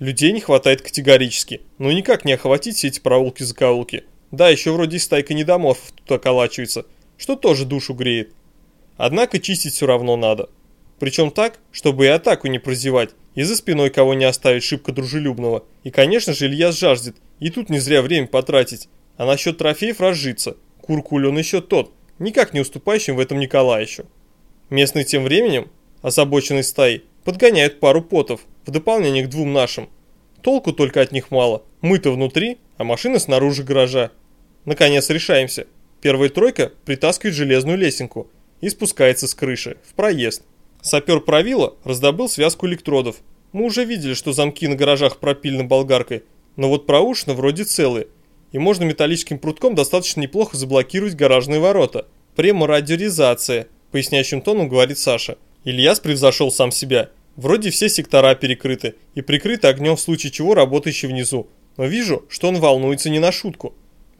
Людей не хватает категорически, ну никак не охватить все эти проулки-закоулки. Да, еще вроде и стайка недоморфов тут околачивается, что тоже душу греет. Однако чистить все равно надо. Причем так, чтобы и атаку не прозевать, и за спиной кого не оставить шибко дружелюбного. И, конечно же, Илья жаждет, и тут не зря время потратить. А насчет трофеев разжиться. Куркуль он еще тот, никак не уступающим в этом Николаевичу. Местные тем временем, озабоченной стаей, подгоняют пару потов, в дополнение к двум нашим. Толку только от них мало. Мы-то внутри, а машина снаружи гаража. Наконец решаемся. Первая тройка притаскивает железную лесенку и спускается с крыши, в проезд. Сапер правила раздобыл связку электродов. Мы уже видели, что замки на гаражах пропилены болгаркой, но вот проушины вроде целые, и можно металлическим прутком достаточно неплохо заблокировать гаражные ворота. Преморадиоризация, поясняющим тоном говорит Саша. Ильяс превзошел сам себя. Вроде все сектора перекрыты и прикрыты огнем в случае чего работающий внизу, но вижу, что он волнуется не на шутку.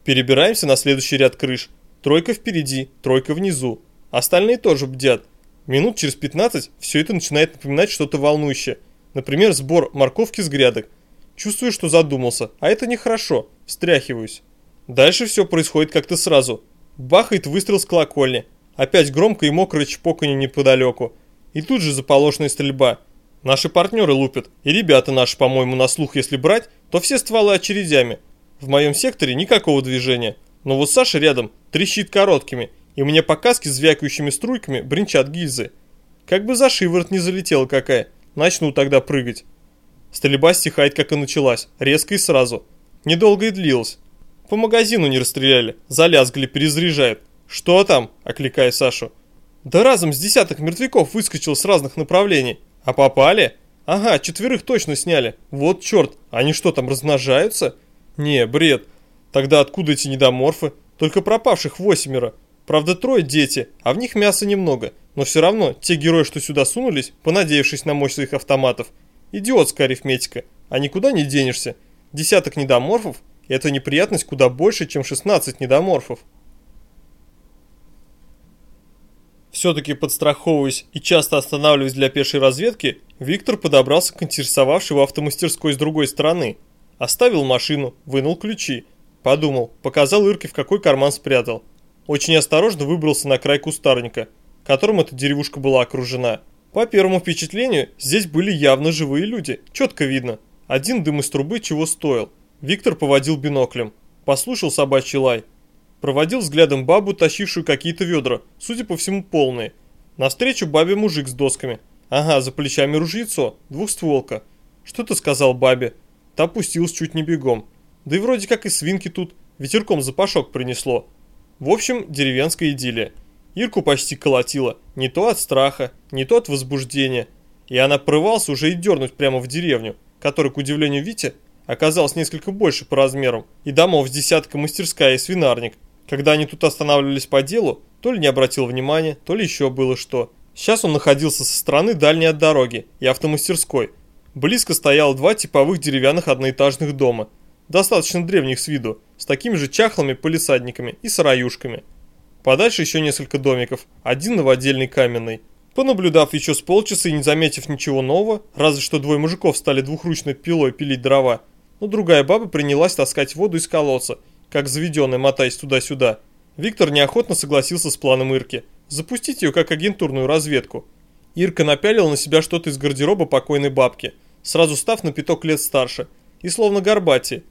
Перебираемся на следующий ряд крыш. Тройка впереди, тройка внизу. Остальные тоже бдят. Минут через 15 все это начинает напоминать что-то волнующее. Например, сбор морковки с грядок. Чувствую, что задумался, а это нехорошо. Встряхиваюсь. Дальше все происходит как-то сразу. Бахает выстрел с колокольни. Опять громко и мокрое чпоканье неподалеку. И тут же заполошенная стрельба. Наши партнеры лупят. И ребята наши, по-моему, на слух если брать, то все стволы очередями. В моем секторе никакого движения. Но вот Саша рядом трещит короткими, и мне по каске звякающими струйками бренчат гильзы. Как бы за шиворот не залетела какая. Начну тогда прыгать. Стрельба стихает, как и началась, резко и сразу. Недолго и длилась. По магазину не расстреляли, залязгали, перезаряжают. «Что там?» – окликая Сашу. «Да разом с десяток мертвяков выскочил с разных направлений. А попали?» «Ага, четверых точно сняли. Вот черт, они что там, размножаются?» «Не, бред. Тогда откуда эти недоморфы? Только пропавших восьмеро. Правда, трое дети, а в них мяса немного. Но все равно, те герои, что сюда сунулись, понадеявшись на мощь своих автоматов, идиотская арифметика, а никуда не денешься. Десяток недоморфов – это неприятность куда больше, чем 16 недоморфов. Все-таки подстраховываясь и часто останавливаясь для пешей разведки, Виктор подобрался к интересовавшей его автомастерской с другой стороны. Оставил машину, вынул ключи. Подумал, показал Ирке, в какой карман спрятал. Очень осторожно выбрался на край кустарника, которым эта деревушка была окружена. По первому впечатлению, здесь были явно живые люди, четко видно. Один дым из трубы чего стоил. Виктор поводил биноклем. Послушал собачий лай. Проводил взглядом бабу, тащившую какие-то ведра, судя по всему полные. Навстречу бабе мужик с досками. Ага, за плечами ружьецо, двухстволка. Что-то сказал бабе. Та пустилась чуть не бегом. Да и вроде как и свинки тут, ветерком запашок принесло. В общем, деревенская идиллия. Ирку почти колотила, не то от страха, не то от возбуждения. И она прорывался уже и дернуть прямо в деревню, которая, к удивлению Вити, оказалась несколько больше по размерам, и домов с десятка мастерская и свинарник. Когда они тут останавливались по делу, то ли не обратил внимания, то ли еще было что. Сейчас он находился со стороны дальней от дороги и автомастерской. Близко стояло два типовых деревянных одноэтажных дома, достаточно древних с виду, с такими же чахлыми полисадниками и сараюшками. Подальше еще несколько домиков, один новодельный каменный. Понаблюдав еще с полчаса и не заметив ничего нового, разве что двое мужиков стали двухручной пилой пилить дрова, но другая баба принялась таскать воду из колодца, как заведенная, мотаясь туда-сюда. Виктор неохотно согласился с планом Ирки, запустить ее как агентурную разведку. Ирка напялила на себя что-то из гардероба покойной бабки, сразу став на пяток лет старше, и словно горбати.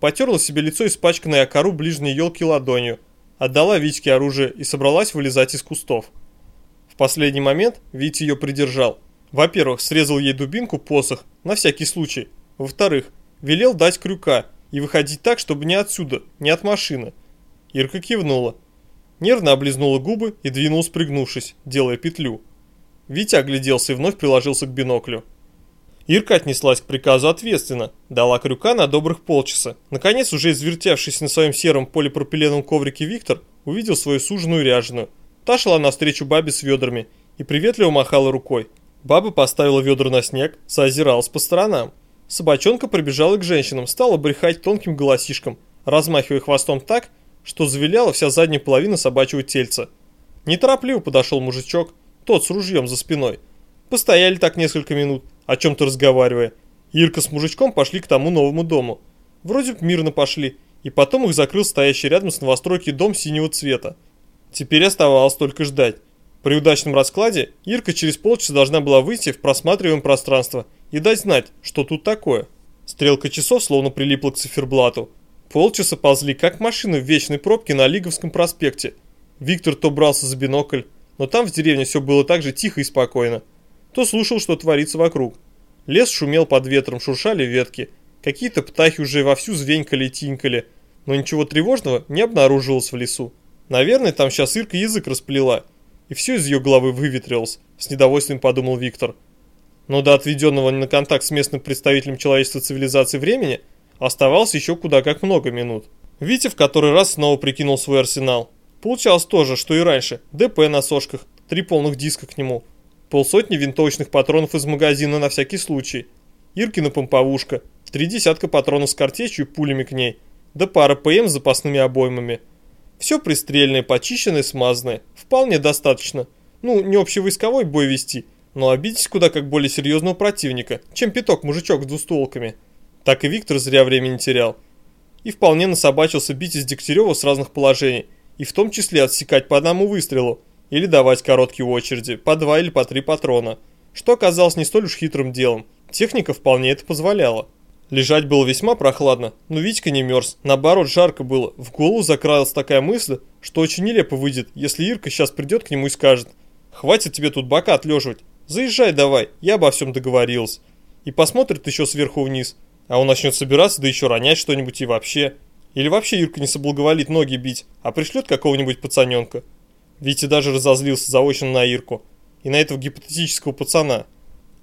Потерла себе лицо испачканное о кору ближней елки ладонью, отдала Витьке оружие и собралась вылезать из кустов. В последний момент Витя ее придержал. Во-первых, срезал ей дубинку посох, на всякий случай. Во-вторых, велел дать крюка и выходить так, чтобы не отсюда, не от машины. Ирка кивнула. Нервно облизнула губы и двинулась пригнувшись, делая петлю. Витя огляделся и вновь приложился к биноклю. Ирка отнеслась к приказу ответственно, дала крюка на добрых полчаса. Наконец, уже извертевшись на своем сером полипропиленовом коврике Виктор увидел свою суженую ряженую. Та шла навстречу бабе с ведрами и приветливо махала рукой. Баба поставила ведра на снег, соозиралась по сторонам. Собачонка прибежала к женщинам, стала брехать тонким голосишком, размахивая хвостом так, что завиляла вся задняя половина собачьего тельца. Неторопливо подошел мужичок, тот с ружьем за спиной. Постояли так несколько минут, о чем-то разговаривая. Ирка с мужичком пошли к тому новому дому. Вроде бы мирно пошли, и потом их закрыл стоящий рядом с новостройки дом синего цвета. Теперь оставалось только ждать. При удачном раскладе Ирка через полчаса должна была выйти в просматриваемое пространство и дать знать, что тут такое. Стрелка часов словно прилипла к циферблату. Полчаса ползли, как машины в вечной пробке на Лиговском проспекте. Виктор то брался за бинокль, но там в деревне все было так же тихо и спокойно. То слушал, что творится вокруг. Лес шумел под ветром, шуршали ветки. Какие-то птахи уже вовсю звенькали и тинкали, но ничего тревожного не обнаружилось в лесу. Наверное, там сейчас Ирка язык расплела, и все из ее головы выветрилось, с недовольствием подумал Виктор. Но до отведенного на контакт с местным представителем человечества цивилизации времени оставалось еще куда как много минут. Витя в который раз снова прикинул свой арсенал. Получалось то же, что и раньше. ДП на сошках, три полных диска к нему, полсотни винтовочных патронов из магазина на всякий случай, Иркина помповушка, три десятка патронов с картечью и пулями к ней, да пара ПМ с запасными обоймами. Все пристрельное, почищенное, смазанное. Вполне достаточно. Ну, не общевойсковой бой вести, но обидеть куда как более серьезного противника, чем пяток-мужичок с двустволками. Так и Виктор зря времени терял. И вполне насобачился бить из Дегтярева с разных положений, и в том числе отсекать по одному выстрелу, или давать короткие очереди, по два или по три патрона, что оказалось не столь уж хитрым делом. Техника вполне это позволяла. Лежать было весьма прохладно, но Витька не мерз, наоборот жарко было. В голову закралась такая мысль, что очень нелепо выйдет, если Ирка сейчас придет к нему и скажет «Хватит тебе тут бока отлеживать, заезжай давай, я обо всем договорился». И посмотрит еще сверху вниз, а он начнет собираться, да еще ронять что-нибудь и вообще. Или вообще Ирка не соблаговолит ноги бить, а пришлет какого-нибудь пацаненка. Витя даже разозлился заочно на Ирку и на этого гипотетического пацана.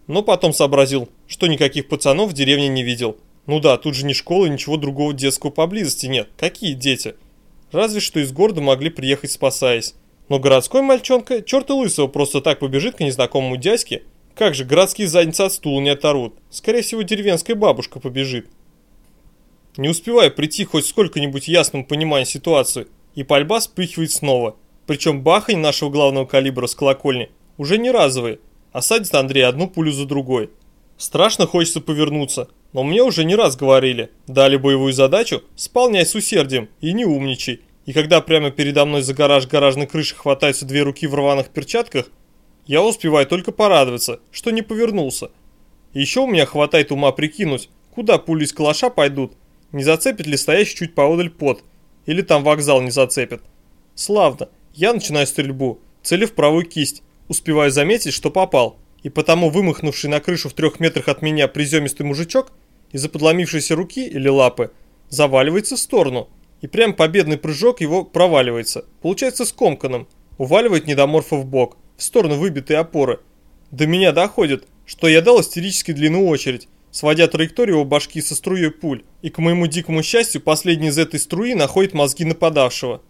Но потом сообразил, что никаких пацанов в деревне не видел. Ну да, тут же ни школы, ничего другого детского поблизости нет. Какие дети? Разве что из города могли приехать спасаясь. Но городской мальчонка, черта лысого, просто так побежит к незнакомому дядьке. Как же, городские задницы от стула не оторвут. Скорее всего, деревенская бабушка побежит. Не успевая прийти хоть сколько-нибудь ясному пониманию ситуации, и пальба вспыхивает снова. Причем бахань нашего главного калибра с колокольни уже не разовые, а садит Андрей одну пулю за другой. Страшно хочется повернуться, но мне уже не раз говорили, дали боевую задачу, сполняй с усердием и не умничай. И когда прямо передо мной за гараж гаражной крыши хватаются две руки в рваных перчатках, я успеваю только порадоваться, что не повернулся. И еще у меня хватает ума прикинуть, куда пули из калаша пойдут, не зацепит ли стоящий чуть поодаль пот, или там вокзал не зацепит. Славно, я начинаю стрельбу, цели в правую кисть, успеваю заметить, что попал, и потому вымахнувший на крышу в трех метрах от меня приземистый мужичок из-за подломившейся руки или лапы заваливается в сторону, и прям победный прыжок его проваливается, получается скомканным, уваливает недоморфа в бок, в сторону выбитой опоры. До меня доходит, что я дал истерически длинную очередь, сводя траекторию его башки со струей пуль, и к моему дикому счастью последний из этой струи находит мозги нападавшего.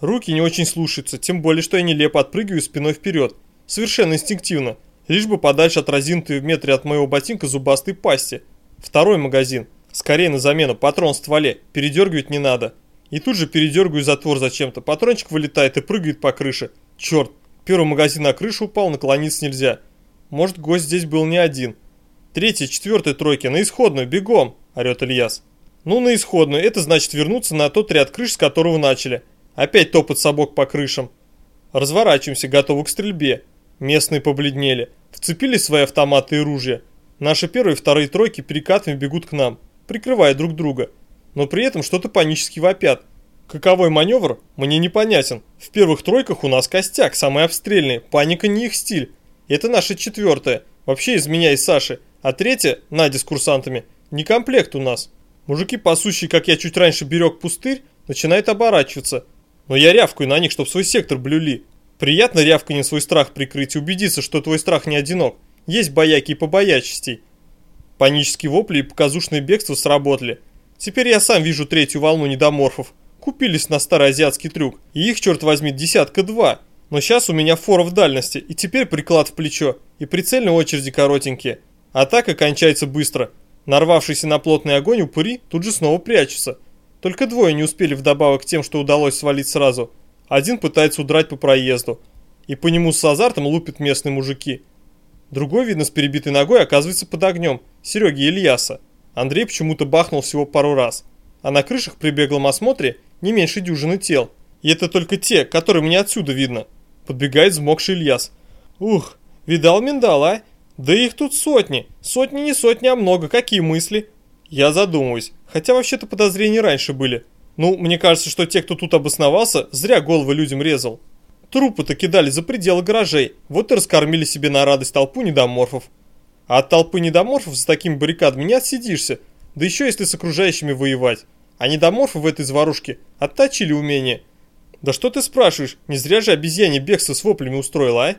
Руки не очень слушаются, тем более, что я нелепо отпрыгиваю спиной вперед. Совершенно инстинктивно, лишь бы подальше от разинутой в метре от моего ботинка зубастой пасти. Второй магазин. Скорее на замену, патрон в стволе, передергивать не надо. И тут же передергиваю затвор зачем-то, патрончик вылетает и прыгает по крыше. Черт, первый магазин на крышу упал, наклониться нельзя. Может гость здесь был не один. Третья, четвертая тройки, на исходную, бегом, орет Ильяс. Ну на исходную, это значит вернуться на тот ряд крыш, с которого начали. Опять топот собак по крышам. Разворачиваемся, готовы к стрельбе. Местные побледнели, вцепили свои автоматы и ружья. Наши первые и вторые тройки перекатами бегут к нам, прикрывая друг друга. Но при этом что-то панически вопят. Каковой маневр, мне непонятен. В первых тройках у нас костяк, самый обстрельный, паника не их стиль. Это наша четвертая, вообще из меня и Саши. А третья, Надя с курсантами, не комплект у нас. Мужики, пасущие, как я чуть раньше берег пустырь, начинают оборачиваться, но я рявкаю на них, чтоб свой сектор блюли. Приятно рявканье свой страх прикрыть и убедиться, что твой страх не одинок. Есть бояки и побоячестей. Панические вопли и показушное бегство сработали. Теперь я сам вижу третью волну недоморфов. Купились на старый азиатский трюк. И их, черт возьми, десятка-два. Но сейчас у меня фора в дальности, и теперь приклад в плечо, и прицельные очереди коротенькие. Атака кончается быстро. Нарвавшийся на плотный огонь упыри тут же снова прячутся. Только двое не успели вдобавок к тем, что удалось свалить сразу. Один пытается удрать по проезду. И по нему с азартом лупят местные мужики. Другой, видно, с перебитой ногой оказывается под огнем. Сереги Ильяса. Андрей почему-то бахнул всего пару раз. А на крышах при беглом осмотре не меньше дюжины тел. И это только те, которые мне отсюда видно. Подбегает взмокший Ильяс. Ух, видал миндал, а? Да их тут сотни. Сотни не сотни, а много. Какие мысли? Я задумываюсь. Хотя вообще-то подозрения раньше были. Ну, мне кажется, что те, кто тут обосновался, зря головы людям резал. Трупы-то кидали за пределы гаражей, вот и раскормили себе на радость толпу недоморфов. А от толпы недоморфов за такими баррикадами не отсидишься, да еще если с окружающими воевать. А недоморфы в этой заварушке отточили умение. Да что ты спрашиваешь, не зря же обезьяне бегство с воплями устроила, а?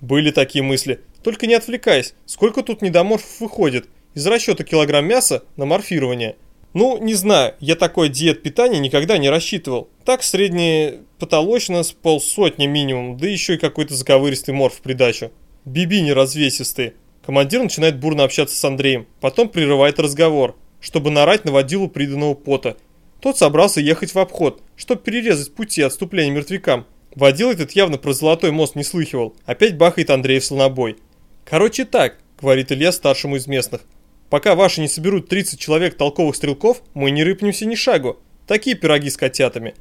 Были такие мысли, только не отвлекаясь, сколько тут недоморфов выходит, из расчета килограмм мяса на морфирование. Ну, не знаю, я такой диет питания никогда не рассчитывал. Так средний потолочно с полсотни минимум, да еще и какой-то заковыристый морф в придачу. Бибини развесистые. Командир начинает бурно общаться с Андреем, потом прерывает разговор, чтобы нарать на водилу приданного пота. Тот собрался ехать в обход, чтобы перерезать пути отступления мертвякам. Водил этот явно про золотой мост не слыхивал. Опять бахает Андрей в слонобой. «Короче так», — говорит Илья старшему из местных. Пока ваши не соберут 30 человек толковых стрелков, мы не рыпнемся ни шагу. Такие пироги с котятами.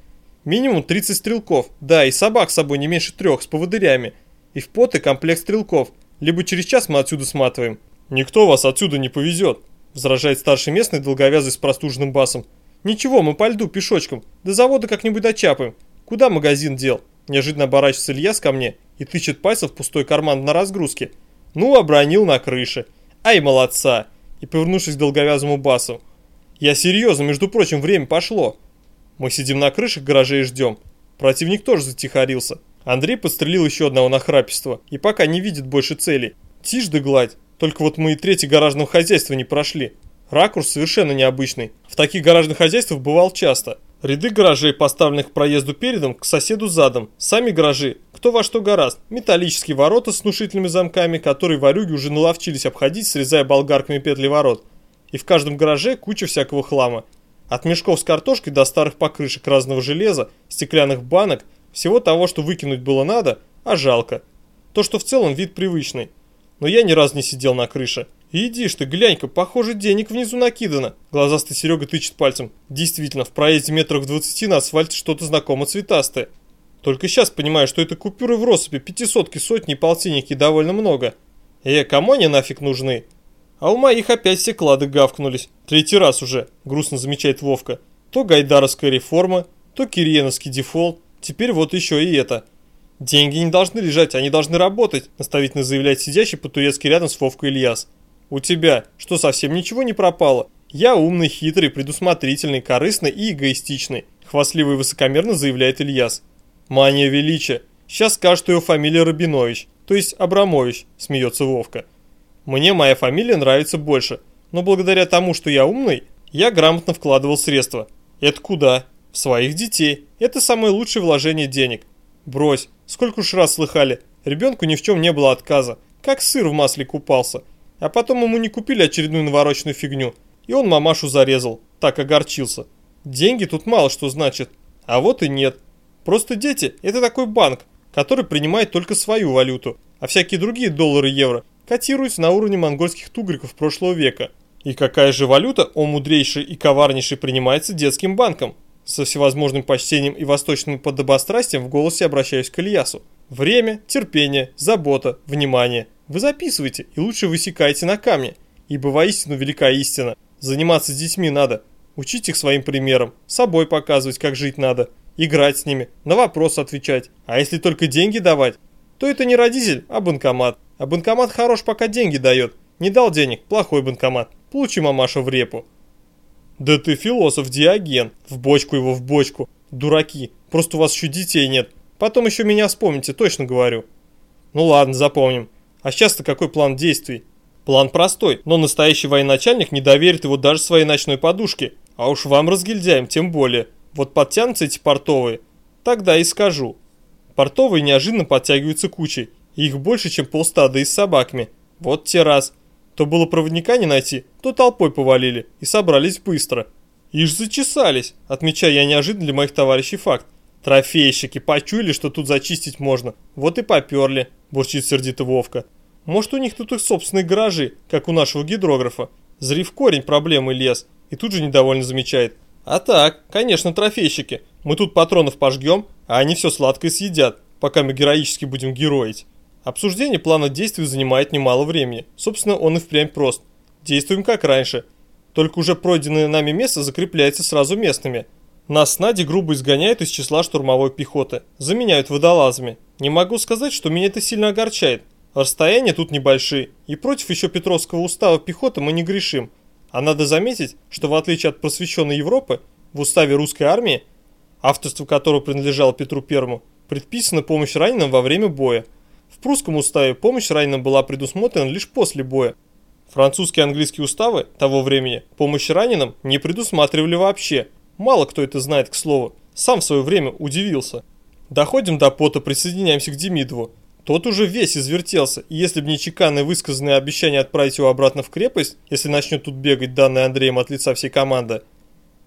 Минимум 30 стрелков, да, и собак с собой не меньше трех, с поводырями. И в поты комплект стрелков, либо через час мы отсюда сматываем. Никто вас отсюда не повезет, возражает старший местный долговязый с простуженным басом. Ничего, мы по льду пешочком, до завода как-нибудь дочапаем. Куда магазин дел? Неожиданно оборачивается Ильяс ко мне и тычет пальцем в пустой карман на разгрузке. Ну, обронил на крыше. Ай, молодца и повернувшись к долговязому басу. «Я серьезно, между прочим, время пошло». Мы сидим на крыше гаражей и ждем. Противник тоже затихарился. Андрей подстрелил еще одного нахрапистого и пока не видит больше целей. Тишь да гладь. Только вот мы и третье гаражного хозяйства не прошли. Ракурс совершенно необычный. В таких гаражных хозяйствах бывал часто. Ряды гаражей, поставленных к проезду передом, к соседу задом. Сами гаражи, кто во что гораст. Металлические ворота с внушительными замками, которые варюги уже наловчились обходить, срезая болгарками петли ворот. И в каждом гараже куча всякого хлама. От мешков с картошкой до старых покрышек разного железа, стеклянных банок, всего того, что выкинуть было надо, а жалко. То, что в целом вид привычный. Но я ни разу не сидел на крыше. «Иди ж ты, глянь-ка, похоже, денег внизу накидано». Глазастый Серега тычет пальцем. Действительно, в проезде метрах в двадцати на асфальте что-то знакомо цветастое. Только сейчас понимаю, что это купюры в россыпи, пятисотки, сотни полтинники довольно много. Э, кому они нафиг нужны? А у моих опять все клады гавкнулись. Третий раз уже, грустно замечает Вовка. То гайдаровская реформа, то кириеновский дефолт, теперь вот еще и это. Деньги не должны лежать, они должны работать, наставительно заявляет сидящий по-турецки рядом с Вовкой Ильяс. У тебя что, совсем ничего не пропало? Я умный, хитрый, предусмотрительный, корыстный и эгоистичный, хвастливо и высокомерно заявляет Ильяс. Мания величия. Сейчас скажут, что фамилия Рабинович, то есть Абрамович, смеется Вовка. Мне моя фамилия нравится больше, но благодаря тому, что я умный, я грамотно вкладывал средства. Это куда? В своих детей. Это самое лучшее вложение денег. Брось, сколько уж раз слыхали, ребенку ни в чем не было отказа, как сыр в масле купался – а потом ему не купили очередную навороченную фигню, и он мамашу зарезал, так огорчился. Деньги тут мало что значит, а вот и нет. Просто дети – это такой банк, который принимает только свою валюту, а всякие другие доллары и евро котируются на уровне монгольских тугриков прошлого века. И какая же валюта, о мудрейший и коварнейший, принимается детским банком? Со всевозможным почтением и восточным подобострастием в голосе обращаюсь к Ильясу. Время, терпение, забота, внимание. Вы записывайте и лучше высекайте на камне, ибо воистину велика истина. Заниматься с детьми надо, учить их своим примером, собой показывать, как жить надо, играть с ними, на вопросы отвечать. А если только деньги давать, то это не родитель, а банкомат. А банкомат хорош, пока деньги дает. Не дал денег, плохой банкомат. Получи мамаша в репу. Да ты философ Диоген. В бочку его, в бочку. Дураки. Просто у вас еще детей нет. Потом еще меня вспомните, точно говорю. Ну ладно, запомним. А сейчас-то какой план действий? План простой, но настоящий военачальник не доверит его даже своей ночной подушке. А уж вам, разгильдяем, тем более. Вот подтянутся эти портовые. Тогда и скажу. Портовые неожиданно подтягиваются кучей. И их больше, чем полстада и с собаками. Вот те раз. То было проводника не найти, то толпой повалили. И собрались быстро. Ишь зачесались, отмечая я неожиданно для моих товарищей факт. Трофейщики почуяли, что тут зачистить можно. Вот и поперли, бурчит сердито Вовка. Может у них тут их собственные гаражи, как у нашего гидрографа. Зри в корень проблемы лез, и тут же недовольно замечает. А так, конечно, трофейщики. Мы тут патронов пожгем, а они все сладкое съедят, пока мы героически будем героить. Обсуждение плана действий занимает немало времени. Собственно, он и впрямь прост. Действуем как раньше. Только уже пройденное нами место закрепляется сразу местными. Нас с Надей грубо изгоняют из числа штурмовой пехоты. Заменяют водолазами. Не могу сказать, что меня это сильно огорчает. Расстояния тут небольшие, и против еще Петровского устава пехоты мы не грешим. А надо заметить, что в отличие от просвещенной Европы, в уставе русской армии, авторство которого принадлежало Петру Первому, предписана помощь раненым во время боя. В прусском уставе помощь раненым была предусмотрена лишь после боя. Французские и английские уставы того времени помощь раненым не предусматривали вообще. Мало кто это знает, к слову. Сам в свое время удивился. Доходим до пота, присоединяемся к Демидову. Тот уже весь извертелся, и если бы не чеканное высказанное обещание отправить его обратно в крепость, если начнет тут бегать данный Андреем от лица всей команды,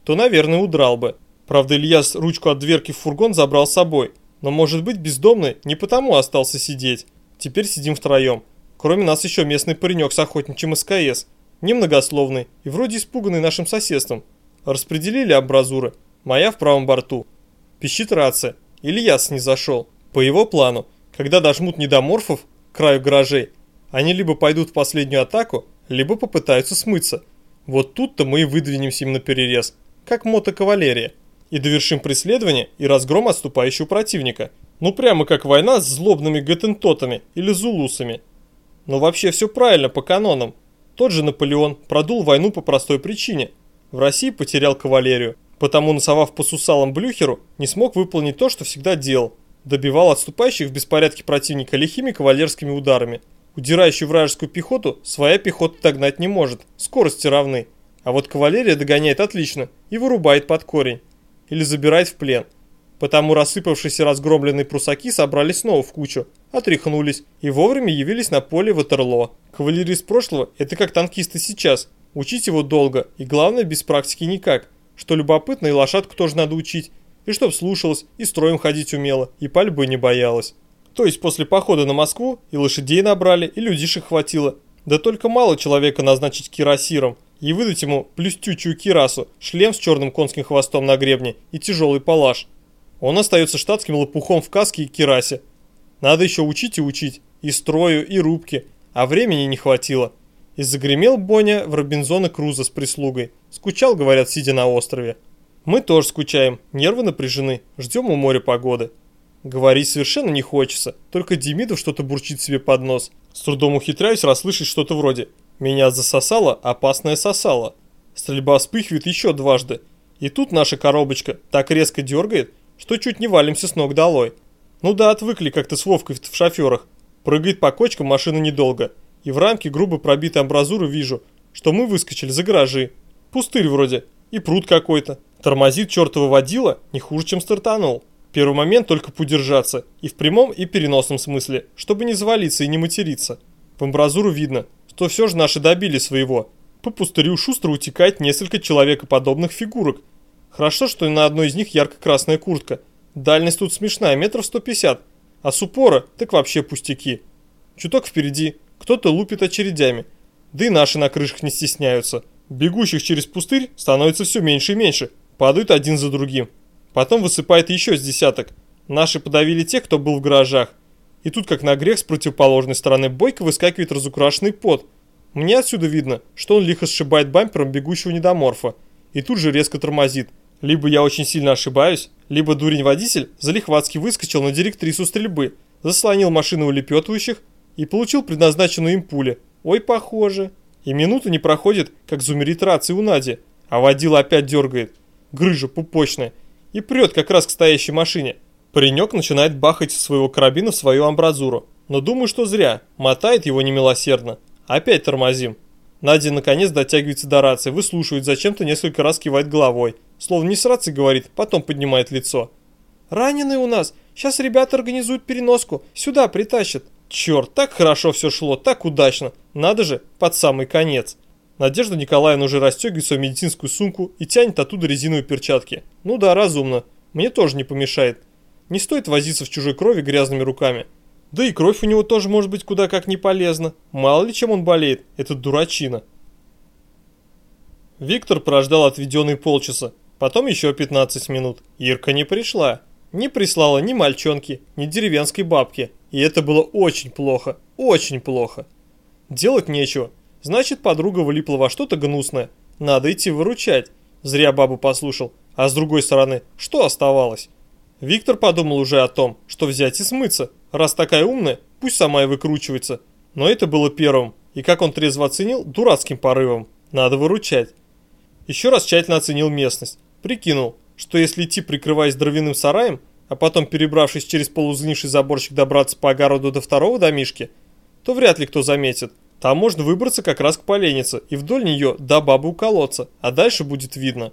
то, наверное, удрал бы. Правда, Ильяс ручку от дверки в фургон забрал с собой, но, может быть, бездомный не потому остался сидеть. Теперь сидим втроем. Кроме нас еще местный паренек с охотничьим СКС, немногословный и вроде испуганный нашим соседством. Распределили абразуры, моя в правом борту. Пищит рация, Ильяс не зашел. По его плану, когда дожмут недоморфов к краю гаражей, они либо пойдут в последнюю атаку, либо попытаются смыться. Вот тут-то мы и выдвинемся им на перерез, как мотокавалерия, и довершим преследование и разгром отступающего противника. Ну прямо как война с злобными гатентотами или зулусами. Но вообще все правильно по канонам. Тот же Наполеон продул войну по простой причине. В России потерял кавалерию, потому насовав по сусалам Блюхеру, не смог выполнить то, что всегда делал – добивал отступающих в беспорядке противника лихими кавалерскими ударами. Удирающую вражескую пехоту своя пехота догнать не может, скорости равны. А вот кавалерия догоняет отлично и вырубает под корень. Или забирает в плен. Потому рассыпавшиеся разгромленные прусаки собрались снова в кучу, отряхнулись и вовремя явились на поле Ватерлоо. Кавалерист прошлого – это как танкисты сейчас. Учить его долго и главное без практики никак. Что любопытно и лошадку тоже надо учить, и чтоб слушалась, и строем ходить умела, и пальбы не боялась. То есть после похода на Москву и лошадей набрали, и людишек хватило. Да только мало человека назначить кирасиром и выдать ему плюстючую кирасу, шлем с черным конским хвостом на гребне и тяжелый палаш. Он остается штатским лопухом в каске и кирасе. Надо еще учить и учить, и строю, и рубки, а времени не хватило. И загремел Боня в Робинзона Круза с прислугой. Скучал, говорят, сидя на острове. Мы тоже скучаем, нервы напряжены, ждем у моря погоды. Говорить совершенно не хочется, только Демидов что-то бурчит себе под нос. С трудом ухитряюсь расслышать что-то вроде «Меня засосало, опасное сосало». Стрельба вспыхивает еще дважды. И тут наша коробочка так резко дергает, что чуть не валимся с ног долой. Ну да, отвыкли как-то с Вовкой в шоферах. Прыгает по кочкам машина недолго. И в рамке грубо пробитой амбразуры вижу, что мы выскочили за гаражи. Пустырь вроде. И пруд какой-то. Тормозит чертова водила не хуже, чем стартанул. Первый момент только подержаться, и в прямом, и переносном смысле, чтобы не завалиться и не материться. В амбразуру видно, что все же наши добили своего. По пустырю шустро утекает несколько человекоподобных фигурок. Хорошо, что на одной из них ярко-красная куртка. Дальность тут смешная, метров 150. А с упора так вообще пустяки. Чуток впереди, кто-то лупит очередями. Да и наши на крышах не стесняются. Бегущих через пустырь становится все меньше и меньше. Падают один за другим. Потом высыпает еще с десяток. Наши подавили тех, кто был в гаражах. И тут, как на грех, с противоположной стороны бойко выскакивает разукрашенный пот. Мне отсюда видно, что он лихо сшибает бампером бегущего недоморфа. И тут же резко тормозит. Либо я очень сильно ошибаюсь, либо дурень-водитель залихватски выскочил на директрису стрельбы, заслонил машину улепетывающих и получил предназначенную им пули. Ой, похоже. И минута не проходит, как зумерит рации у Нади, а водила опять дергает грыжа пупочная, и прет как раз к стоящей машине. Паренек начинает бахать своего карабина в свою амбразуру, но думаю, что зря, мотает его немилосердно. Опять тормозим. Надя наконец дотягивается до рации, выслушивает, зачем-то несколько раз кивает головой. Словно не с рацией говорит, потом поднимает лицо. «Раненый у нас. Сейчас ребята организуют переноску. Сюда притащат». Черт, так хорошо все шло, так удачно. Надо же, под самый конец. Надежда Николаевна уже расстегивает свою медицинскую сумку и тянет оттуда резиновые перчатки. Ну да, разумно. Мне тоже не помешает. Не стоит возиться в чужой крови грязными руками. Да и кровь у него тоже может быть куда как не полезна. Мало ли чем он болеет, этот дурачина. Виктор прождал отведенные полчаса, потом еще 15 минут. Ирка не пришла. Не прислала ни мальчонки, ни деревенской бабки. И это было очень плохо, очень плохо. Делать нечего. Значит, подруга влипла во что-то гнусное. Надо идти выручать. Зря бабу послушал. А с другой стороны, что оставалось? Виктор подумал уже о том, что взять и смыться. Раз такая умная, пусть сама и выкручивается. Но это было первым. И как он трезво оценил, дурацким порывом. Надо выручать. Еще раз тщательно оценил местность. Прикинул, что если идти прикрываясь дровяным сараем, а потом перебравшись через полузгнивший заборчик добраться по огороду до второго домишки, то вряд ли кто заметит. Там можно выбраться как раз к поленнице и вдоль нее до бабы уколоться, а дальше будет видно.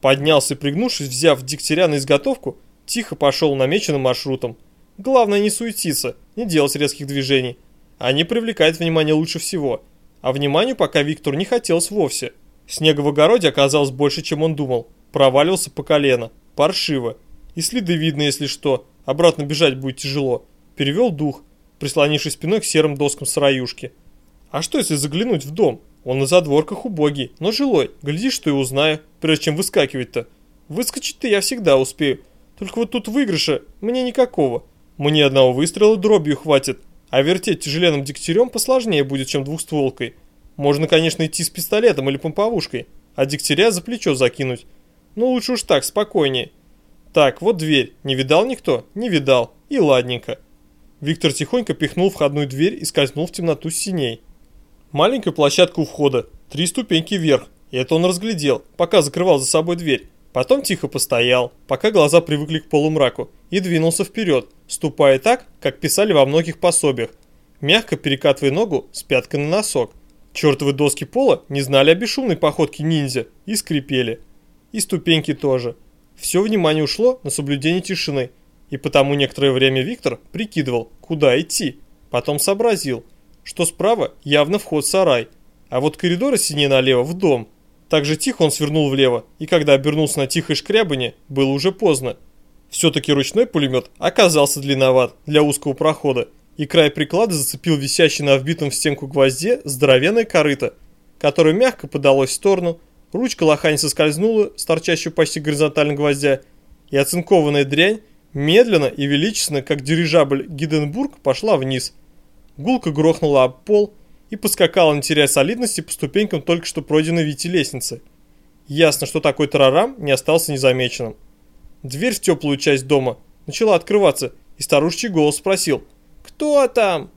Поднялся и пригнувшись, взяв дегтяря на изготовку, тихо пошел намеченным маршрутом. Главное не суетиться, не делать резких движений. Они привлекают внимание лучше всего. А вниманию пока Виктор не хотелось вовсе. Снега в огороде оказалось больше, чем он думал. Проваливался по колено. Паршиво. И следы видно, если что. Обратно бежать будет тяжело. Перевел дух, прислонившись спиной к серым доскам сыроюшки. А что, если заглянуть в дом? Он на задворках убогий, но жилой. Глядишь, что и узнаю, прежде чем выскакивать-то. Выскочить-то я всегда успею. Только вот тут выигрыша мне никакого. Мне одного выстрела дробью хватит, а вертеть тяжеленным дегтярем посложнее будет, чем двухстволкой. Можно, конечно, идти с пистолетом или помповушкой, а дегтяря за плечо закинуть. Но лучше уж так, спокойнее. Так, вот дверь. Не видал никто? Не видал. И ладненько. Виктор тихонько пихнул входную дверь и скользнул в темноту синей. Маленькая площадка у входа, три ступеньки вверх, и это он разглядел, пока закрывал за собой дверь. Потом тихо постоял, пока глаза привыкли к полумраку, и двинулся вперед, ступая так, как писали во многих пособиях, мягко перекатывая ногу с пяткой на носок. Чертовы доски пола не знали о бесшумной походке ниндзя и скрипели. И ступеньки тоже. Все внимание ушло на соблюдение тишины, и потому некоторое время Виктор прикидывал, куда идти. Потом сообразил, что справа явно вход в сарай, а вот коридоры синее налево в дом. Так же тихо он свернул влево, и когда обернулся на тихое шкрябание, было уже поздно. Все-таки ручной пулемет оказался длинноват для узкого прохода, и край приклада зацепил висящий на вбитом в стенку гвозде здоровенное корыто, которое мягко подалось в сторону, ручка лохань соскользнула с торчащего почти горизонтально гвоздя, и оцинкованная дрянь медленно и величественно, как дирижабль Гиденбург, пошла вниз. Гулка грохнула об пол и поскакала, не теряя солидности, по ступенькам только что пройденной Вити лестницы. Ясно, что такой тарарам не остался незамеченным. Дверь в теплую часть дома начала открываться, и старушечий голос спросил – «Кто там?»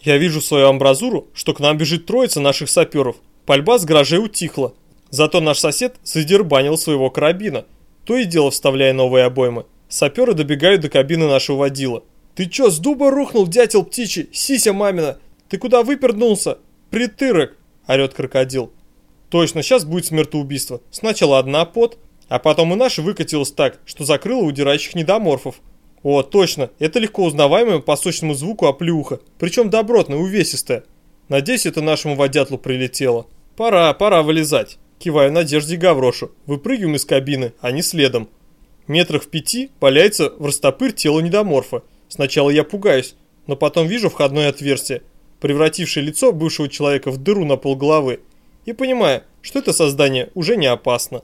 Я вижу свою амбразуру, что к нам бежит троица наших саперов. Пальба с гаражей утихла. Зато наш сосед содербанил своего карабина, то и дело вставляя новые обоймы. Саперы добегают до кабины нашего водила. «Ты чё, с дуба рухнул, дятел птичий? Сися мамина! Ты куда выпернулся? Притырок!» – орёт крокодил. «Точно, сейчас будет смертоубийство. Сначала одна пот, а потом и наша выкатилась так, что закрыла удирающих недоморфов. О, точно, это легко узнаваемая по сочному звуку оплюха, причем добротная, увесистая. Надеюсь, это нашему водятлу прилетело. Пора, пора вылезать. Киваю Надежде и Гаврошу. Выпрыгиваем из кабины, а не следом. Метрах в пяти валяется в растопырь тело недоморфа. Сначала я пугаюсь, но потом вижу входное отверстие, превратившее лицо бывшего человека в дыру на полголовы, и понимаю, что это создание уже не опасно.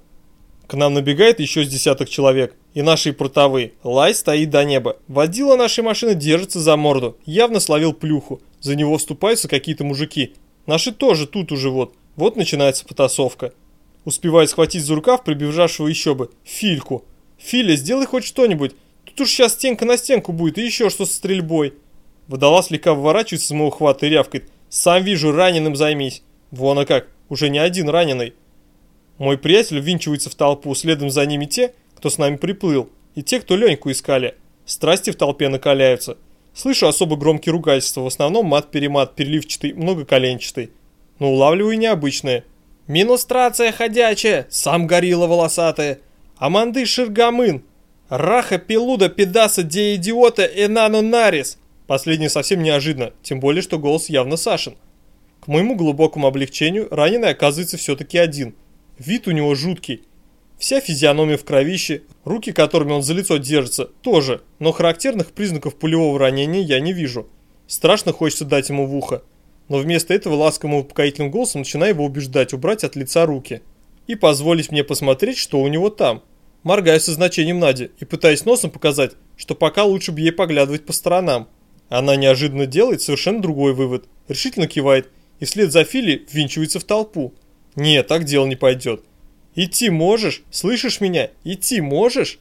К нам набегает еще с десяток человек, и наши портовые. Лай стоит до неба. Водила нашей машины держится за морду, явно словил плюху. За него вступаются какие-то мужики. Наши тоже тут уже вот. Вот начинается потасовка. Успевает схватить за рукав прибежавшего еще бы. Фильку. Филя, сделай хоть что-нибудь. Тут уж сейчас стенка на стенку будет и еще что со стрельбой. Водолаз слегка выворачивается с моего хвата и рявкает. Сам вижу, раненым займись. Вон а как, уже не один раненый. Мой приятель ввинчивается в толпу, следом за ними те, кто с нами приплыл, и те, кто Леньку искали. Страсти в толпе накаляются. Слышу особо громкие ругательства, в основном мат-перемат, переливчатый, многоколенчатый. Но улавливаю необычное. «Минустрация ходячая! Сам горилла волосатая! Аманды Ширгамын! Раха Пелуда Педаса Де Идиота Энану Нарис!» Последнее совсем неожиданно, тем более, что голос явно Сашин. К моему глубокому облегчению раненый оказывается все-таки один – Вид у него жуткий. Вся физиономия в кровище, руки, которыми он за лицо держится, тоже, но характерных признаков пулевого ранения я не вижу. Страшно хочется дать ему в ухо. Но вместо этого ласковым и успокоительным голосом начинаю его убеждать убрать от лица руки. И позволить мне посмотреть, что у него там. Моргаю со значением Нади и пытаясь носом показать, что пока лучше бы ей поглядывать по сторонам. Она неожиданно делает совершенно другой вывод, решительно кивает и вслед за Фили ввинчивается в толпу. Нет, так дело не пойдет. Идти можешь? Слышишь меня? Идти можешь?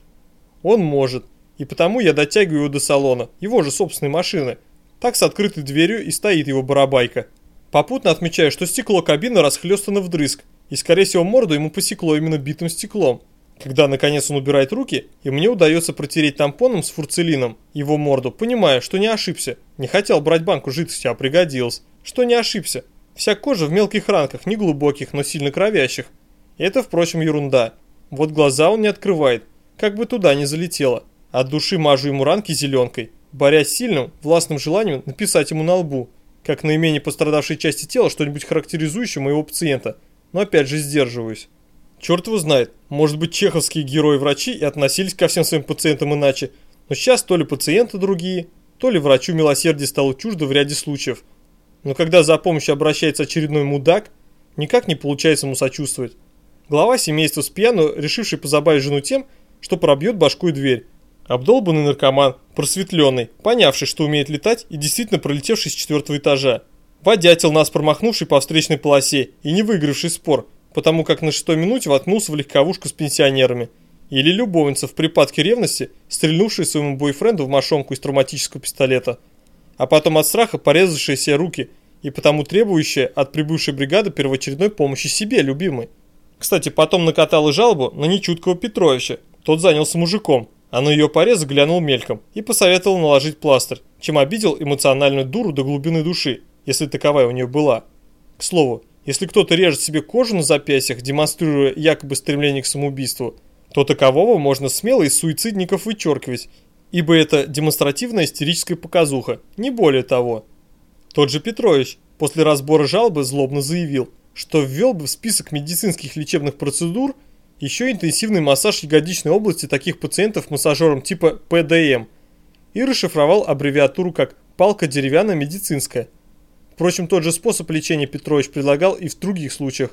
Он может. И потому я дотягиваю его до салона, его же собственной машины. Так с открытой дверью и стоит его барабайка. Попутно отмечаю, что стекло кабины расхлестано вдрызг, и скорее всего морду ему посекло именно битым стеклом. Когда наконец он убирает руки, и мне удается протереть тампоном с фурцелином его морду, понимая, что не ошибся. Не хотел брать банку жидкости, а пригодилось. Что не ошибся. Вся кожа в мелких ранках, не глубоких, но сильно кровящих. Это, впрочем, ерунда. Вот глаза он не открывает, как бы туда не залетело. От души мажу ему ранки зеленкой, борясь сильным, властным желанием написать ему на лбу, как наименее пострадавшей части тела что-нибудь характеризующее моего пациента, но опять же сдерживаюсь. Черт его знает, может быть чеховские герои-врачи и относились ко всем своим пациентам иначе, но сейчас то ли пациенты другие, то ли врачу милосердие стало чуждо в ряде случаев. Но когда за помощью обращается очередной мудак, никак не получается ему сочувствовать. Глава семейства с пьяну, решивший позабавить жену тем, что пробьет башку и дверь. Обдолбанный наркоман, просветленный, понявший, что умеет летать и действительно пролетевший с четвертого этажа. Водятел нас промахнувший по встречной полосе и не выигравший спор, потому как на шестой минуте воткнулся в легковушку с пенсионерами. Или любовница в припадке ревности, стрельнувшая своему бойфренду в мошонку из травматического пистолета. А потом от страха порезавшая себе руки и потому требующая от прибывшей бригады первоочередной помощи себе, любимой. Кстати, потом накатал и жалобу на нечуткого Петровича. Тот занялся мужиком, а на ее порез глянул мельком и посоветовал наложить пластырь, чем обидел эмоциональную дуру до глубины души, если таковая у нее была. К слову, если кто-то режет себе кожу на запястьях, демонстрируя якобы стремление к самоубийству, то такового можно смело из суицидников вычеркивать, ибо это демонстративная истерическая показуха, не более того. Тот же Петрович после разбора жалобы злобно заявил – что ввел бы в список медицинских лечебных процедур еще интенсивный массаж ягодичной области таких пациентов массажером типа ПДМ и расшифровал аббревиатуру как «палка деревянная медицинская». Впрочем, тот же способ лечения Петрович предлагал и в других случаях,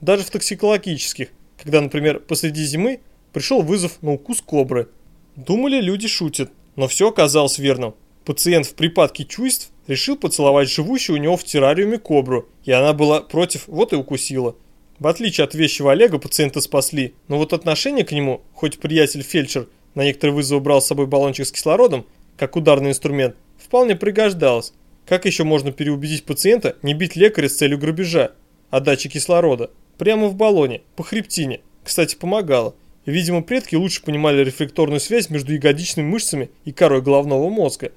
даже в токсикологических, когда, например, посреди зимы пришел вызов на укус кобры. Думали, люди шутят, но все оказалось верным. Пациент в припадке чувств решил поцеловать живущую у него в террариуме кобру, и она была против, вот и укусила. В отличие от вещего Олега пациента спасли, но вот отношение к нему, хоть приятель-фельдшер на некоторые вызовы брал с собой баллончик с кислородом, как ударный инструмент, вполне пригождалось. Как еще можно переубедить пациента не бить лекаря с целью грабежа, отдачи кислорода? Прямо в баллоне, по хребтине. Кстати, помогало. Видимо, предки лучше понимали рефлекторную связь между ягодичными мышцами и корой головного мозга.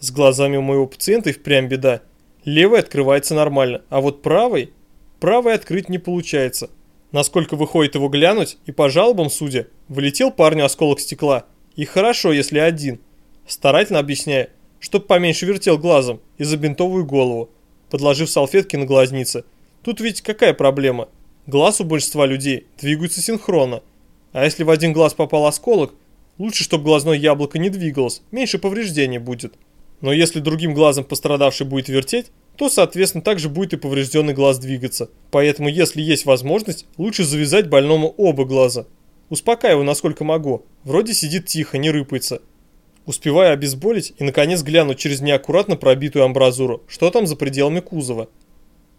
С глазами у моего пациента и впрямь беда. Левый открывается нормально, а вот правый... Правый открыть не получается. Насколько выходит его глянуть, и по жалобам судя, вылетел парню осколок стекла. И хорошо, если один. Старательно объясняя, чтоб поменьше вертел глазом и забинтовую голову, подложив салфетки на глазницы. Тут ведь какая проблема? Глаз у большинства людей двигаются синхронно. А если в один глаз попал осколок, лучше, чтобы глазное яблоко не двигалось, меньше повреждений будет. Но если другим глазом пострадавший будет вертеть, то, соответственно, также будет и поврежденный глаз двигаться. Поэтому, если есть возможность, лучше завязать больному оба глаза. Успокаиваю, насколько могу. Вроде сидит тихо, не рыпается. Успеваю обезболить и, наконец, глянуть через неаккуратно пробитую амбразуру, что там за пределами кузова.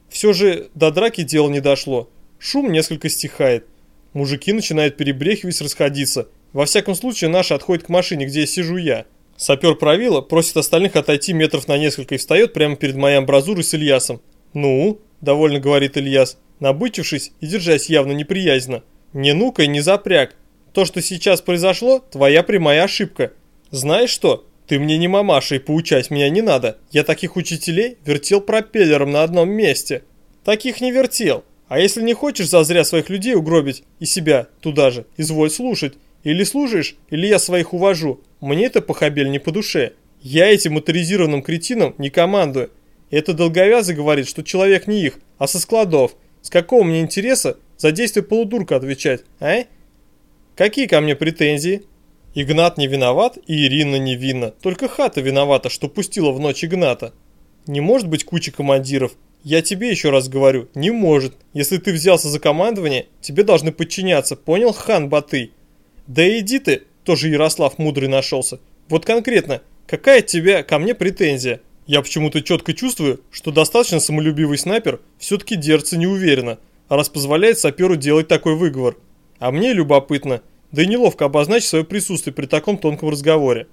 Все же до драки дело не дошло. Шум несколько стихает. Мужики начинают перебрехивать, расходиться. Во всяком случае, наши отходят к машине, где сижу я. Сапер правила просит остальных отойти метров на несколько и встает прямо перед моей амбразурой с Ильясом. «Ну?» – довольно говорит Ильяс, набычившись и держась явно неприязненно. «Не ну-ка и не запряг. То, что сейчас произошло, твоя прямая ошибка. Знаешь что? Ты мне не мамаша и поучать меня не надо. Я таких учителей вертел пропеллером на одном месте. Таких не вертел. А если не хочешь зазря своих людей угробить и себя туда же, изволь слушать. Или слушаешь, или я своих увожу. Мне это похабель не по душе. Я этим моторизированным кретином не командую. Это долговязый говорит, что человек не их, а со складов. С какого мне интереса за действие полудурка отвечать, а? Какие ко мне претензии? Игнат не виноват и Ирина не винна. Только хата виновата, что пустила в ночь Игната. Не может быть кучи командиров. Я тебе еще раз говорю, не может. Если ты взялся за командование, тебе должны подчиняться, понял, хан Батый? Да иди ты, тоже Ярослав мудрый нашелся. Вот конкретно, какая тебя ко мне претензия? Я почему-то четко чувствую, что достаточно самолюбивый снайпер все-таки дерется неуверенно, раз позволяет саперу делать такой выговор. А мне любопытно, да и неловко обозначить свое присутствие при таком тонком разговоре.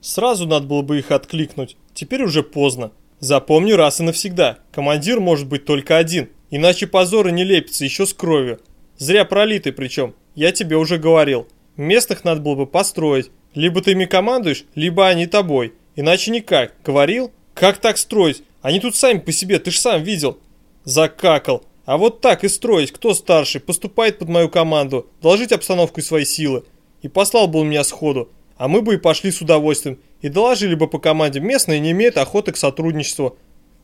Сразу надо было бы их откликнуть, теперь уже поздно. Запомни раз и навсегда, командир может быть только один, иначе позоры не лепится еще с кровью. Зря пролитый причем, я тебе уже говорил. Местных надо было бы построить. Либо ты ими командуешь, либо они тобой. Иначе никак. Говорил? Как так строить? Они тут сами по себе, ты ж сам видел. Закакал. А вот так и строить, кто старший, поступает под мою команду, доложить обстановку и свои силы. И послал бы он меня сходу, а мы бы и пошли с удовольствием, и доложили бы по команде, местные не имеют охоты к сотрудничеству.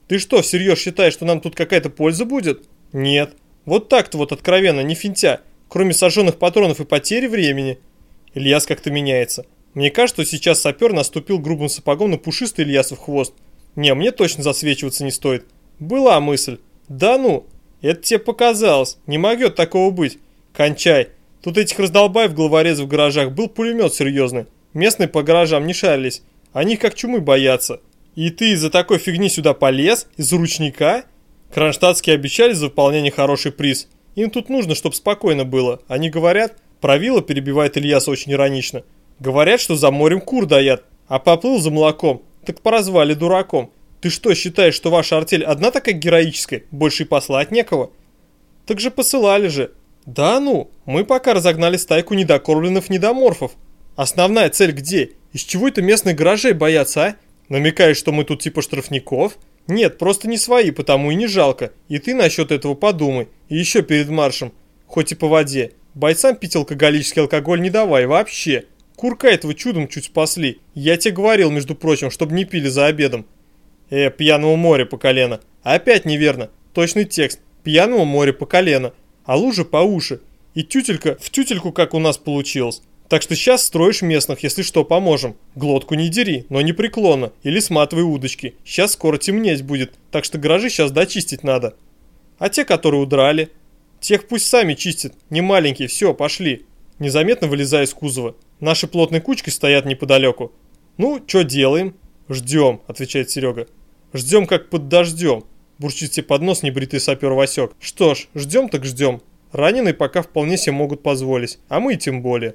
Ты что, всерьез считаешь, что нам тут какая-то польза будет? Нет. Вот так-то вот откровенно, не финтя, кроме сожженных патронов и потери времени. Ильяс как-то меняется. Мне кажется, что сейчас сапер наступил грубым сапогом на пушистый Ильясов хвост. Не, мне точно засвечиваться не стоит. Была мысль. Да ну, это тебе показалось. Не могет такого быть. Кончай. Тут этих раздолбаев головорезов в гаражах был пулемет серьезный. Местные по гаражам не шарились. Они как чумы боятся. И ты из-за такой фигни сюда полез? Из ручника? Кронштадтские обещали за выполнение хороший приз. Им тут нужно, чтобы спокойно было. Они говорят, правило перебивает Ильяс очень иронично. Говорят, что за морем кур даят, а поплыл за молоком. Так поразвали дураком. Ты что, считаешь, что ваша артель одна такая героическая? Больше и послать некого? Так же посылали же. Да ну, мы пока разогнали стайку недокормленных недоморфов. Основная цель где? Из чего это местных гаражей боятся, а? Намекаешь, что мы тут типа штрафников? Нет, просто не свои, потому и не жалко. И ты насчет этого подумай. И еще перед маршем. Хоть и по воде. Бойцам пить алкоголический алкоголь не давай вообще. Курка этого чудом чуть спасли. Я тебе говорил, между прочим, чтобы не пили за обедом. Э, пьяного моря по колено. Опять неверно. Точный текст. Пьяного моря по колено. А лужа по уши. И тютелька в тютельку, как у нас получилось. Так что сейчас строишь местных, если что, поможем. Глотку не дери, но не преклонно. Или сматывай удочки. Сейчас скоро темнеть будет, так что гаражи сейчас дочистить надо. А те, которые удрали? Тех пусть сами чистят. Не маленькие, все, пошли. Незаметно вылезая из кузова. Наши плотной кучкой стоят неподалеку. Ну, что делаем? Ждем, отвечает Серега. Ждем как под дождем. Бурчит себе под нос небритый сапер Васек. Что ж, ждем так ждем. Раненые пока вполне себе могут позволить, а мы тем более.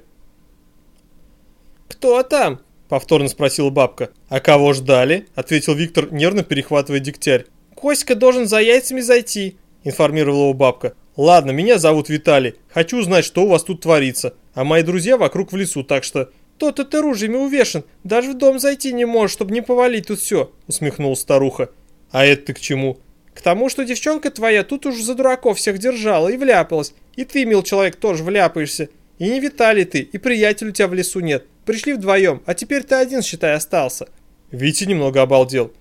«Кто там?» – повторно спросила бабка. «А кого ждали?» – ответил Виктор, нервно перехватывая дегтярь. «Коська должен за яйцами зайти», – информировала его бабка. «Ладно, меня зовут Виталий. Хочу узнать, что у вас тут творится. А мои друзья вокруг в лесу, так что «То-то ты ружьями увешан, даже в дом зайти не можешь, чтобы не повалить тут все», — усмехнулась старуха. «А это ты к чему?» «К тому, что девчонка твоя тут уж за дураков всех держала и вляпалась. И ты, мил человек, тоже вляпаешься. И не Виталий ты, и приятель у тебя в лесу нет. Пришли вдвоем, а теперь ты один, считай, остался». Витя немного обалдел.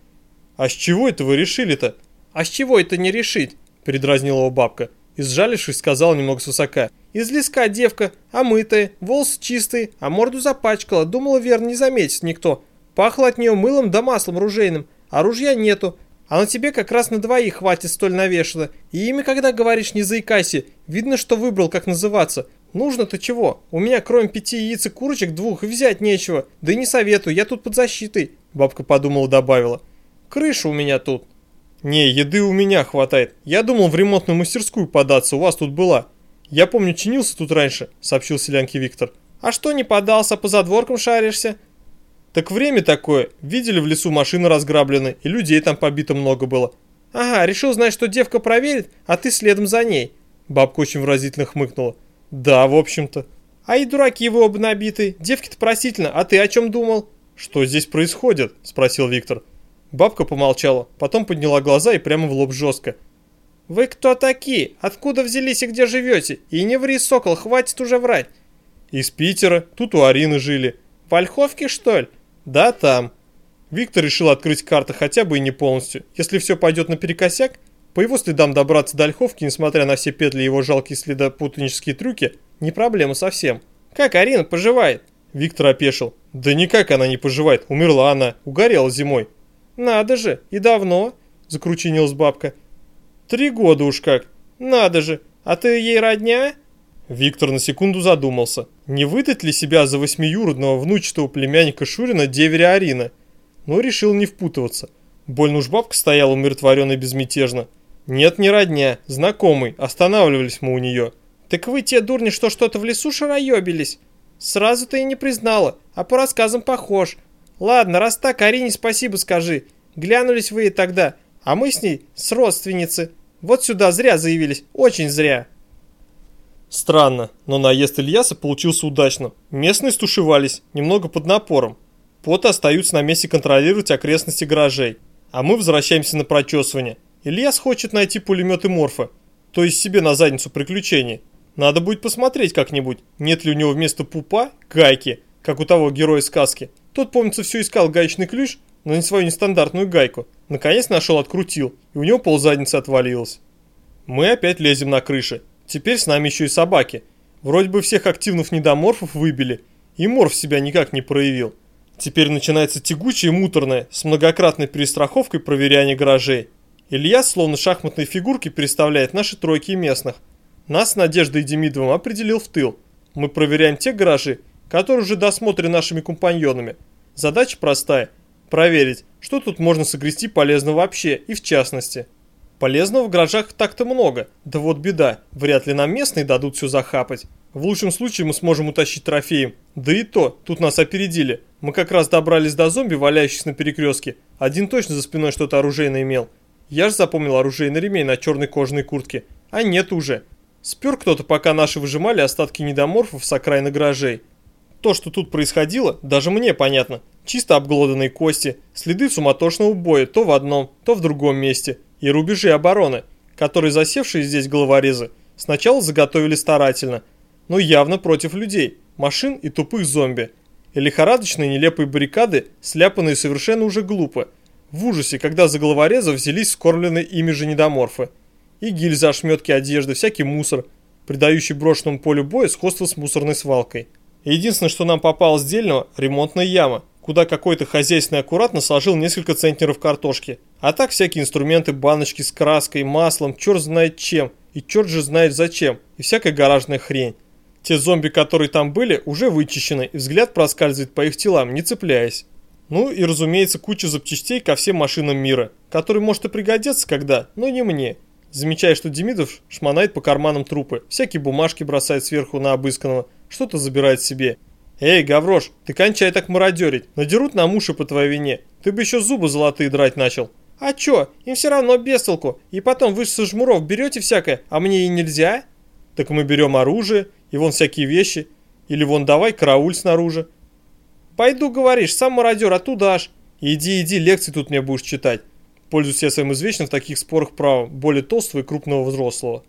«А с чего это вы решили-то?» «А с чего это не решить?» – передразнила его бабка и, сжалившись, сказал немного свысока. «Из леска девка, омытая, волосы чистые, а морду запачкала, думала, верно, не заметит никто. Пахло от нее мылом да маслом ружейным, а ружья нету. А на тебе как раз на двоих хватит столь навешано. И ими, когда говоришь, не заикайся, видно, что выбрал, как называться. Нужно-то чего? У меня кроме пяти яиц и курочек двух взять нечего. Да и не советую, я тут под защитой», — бабка подумала добавила. «Крыша у меня тут». «Не, еды у меня хватает. Я думал в ремонтную мастерскую податься, у вас тут была. Я помню, чинился тут раньше», — сообщил селянке Виктор. «А что не подался, по задворкам шаришься?» «Так время такое. Видели в лесу машины разграблены, и людей там побито много было». «Ага, решил знать, что девка проверит, а ты следом за ней». Бабка очень выразительно хмыкнула. «Да, в общем-то». «А и дураки вы оба набиты. Девки-то просительно, а ты о чем думал?» «Что здесь происходит?» – спросил Виктор. Бабка помолчала, потом подняла глаза и прямо в лоб жестко. «Вы кто такие? Откуда взялись и где живете? И не ври, сокол, хватит уже врать!» «Из Питера, тут у Арины жили». «В Ольховке, что ли?» «Да, там». Виктор решил открыть карты хотя бы и не полностью. Если все пойдет наперекосяк, по его следам добраться до Ольховки, несмотря на все петли и его жалкие следопутанические трюки, не проблема совсем. Как Арина поживает?» Виктор опешил. «Да никак она не поживает, умерла она, угорела зимой». «Надо же, и давно?» – закручинилась бабка. «Три года уж как. Надо же, а ты ей родня?» Виктор на секунду задумался, не выдать ли себя за восьмиюродного внучатого племянника Шурина деверя Арина, но решил не впутываться. Больно уж бабка стояла умиротворенно безмятежно. «Нет, не родня, знакомый, останавливались мы у нее». «Так вы те дурни, что что-то в лесу шароебились?» «Сразу ты и не признала, а по рассказам похож. Ладно, раз так, Арине спасибо скажи. Глянулись вы и тогда, а мы с ней с родственницы. Вот сюда зря заявились, очень зря». Странно, но наезд Ильяса получился удачно. Местные стушевались, немного под напором. Поты остаются на месте контролировать окрестности гаражей. А мы возвращаемся на прочесывание. Ильяс хочет найти пулеметы Морфа, то есть себе на задницу приключений. Надо будет посмотреть как-нибудь, нет ли у него вместо пупа гайки, как у того героя сказки. Тот, помнится, все искал гаечный ключ, но не свою нестандартную гайку. Наконец нашел, открутил, и у него ползадницы отвалилось. Мы опять лезем на крыши. Теперь с нами еще и собаки. Вроде бы всех активных недоморфов выбили, и морф себя никак не проявил. Теперь начинается тягучее и муторное, с многократной перестраховкой проверяния гаражей. Илья, словно шахматные фигурки, переставляет наши тройки местных. Нас с Надеждой и Демидовым определил в тыл. Мы проверяем те гаражи, которые уже досмотрены нашими компаньонами. Задача простая – проверить, что тут можно согрести полезного вообще и в частности. Полезного в гаражах так-то много, да вот беда, вряд ли нам местные дадут все захапать. В лучшем случае мы сможем утащить трофеем. Да и то, тут нас опередили. Мы как раз добрались до зомби, валяющихся на перекрестке. Один точно за спиной что-то оружейное имел. Я же запомнил оружейный ремень на черной кожаной куртке. А нет уже. Спер кто-то, пока наши выжимали остатки недоморфов с окраины гаражей. То, что тут происходило, даже мне понятно. Чисто обглоданные кости, следы суматошного боя то в одном, то в другом месте и рубежи обороны, которые засевшие здесь головорезы сначала заготовили старательно, но явно против людей, машин и тупых зомби. И лихорадочные нелепые баррикады, сляпанные совершенно уже глупо, в ужасе, когда за головорезов взялись скормленные ими же недоморфы. И гильзы, ошметки одежды, всякий мусор, придающий брошенному полю боя сходство с мусорной свалкой. Единственное, что нам попалось дельного – ремонтная яма – куда какой-то хозяйственный аккуратно сложил несколько центнеров картошки. А так всякие инструменты, баночки с краской, маслом, черт знает чем, и черт же знает зачем, и всякая гаражная хрень. Те зомби, которые там были, уже вычищены, и взгляд проскальзывает по их телам, не цепляясь. Ну и разумеется куча запчастей ко всем машинам мира, которые может и пригодятся когда, но не мне. Замечая, что Демидов шмонает по карманам трупы, всякие бумажки бросает сверху на обысканного, что-то забирает себе. «Эй, Гаврош, ты кончай так мародерить, надерут нам уши по твоей вине, ты бы еще зубы золотые драть начал». «А чё, им все равно без толку, и потом вы со жмуров берете всякое, а мне и нельзя?» «Так мы берем оружие, и вон всякие вещи, или вон давай карауль снаружи». «Пойду, говоришь, сам мародер, а туда ж». «Иди, иди, лекции тут мне будешь читать». Пользуюсь я своим извечным в таких спорах правом, более толстого и крупного взрослого.